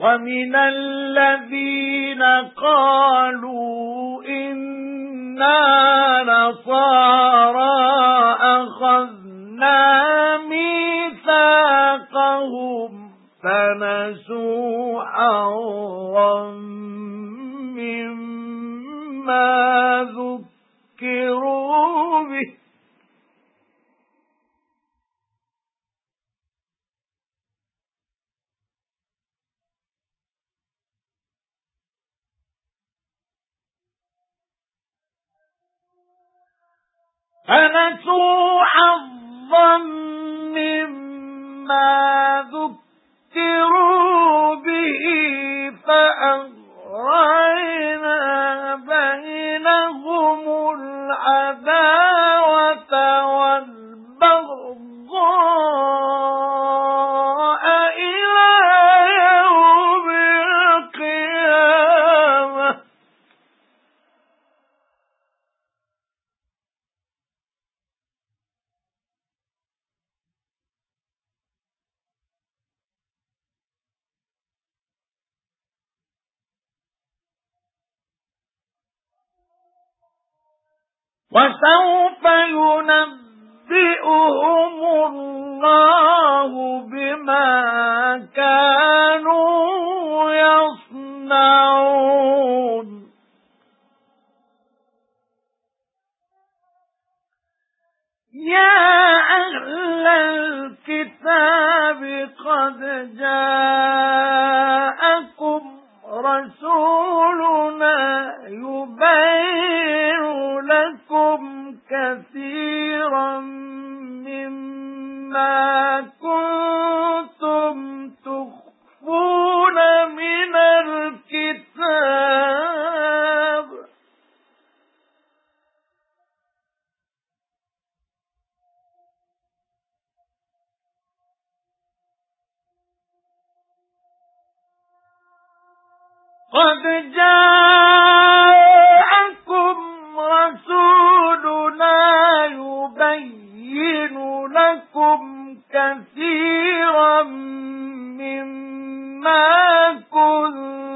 وَمِنَ الَّذِينَ قَالُوا إِنَّا نَصَارَى أَخَذْنَا مِيثَاقَهُمْ فَنَسُوا حَظًّا مِّمَّا ذُكِّرُوا بِهِ فنسوا حظا مما ذكروا به فأغرينا بينهم العداوة وَسَوْفَ يُنَبِّئُهُمُ اللَّهُ بِمَا كَانُوا يَصْنَعُونَ. يَا أَهْلَ الْكِتَابِ قَدْ جَاءَكُمْ رَسُولُنَا يُبَيِّنُ كَثِيرًا مِّمَّا كُنتُمْ تُخْفُونَ مِنَ الْكِتَابِ. قَدْ جَاءَكُمْ كَثِيرًا مِّمَّا كُنتُمْ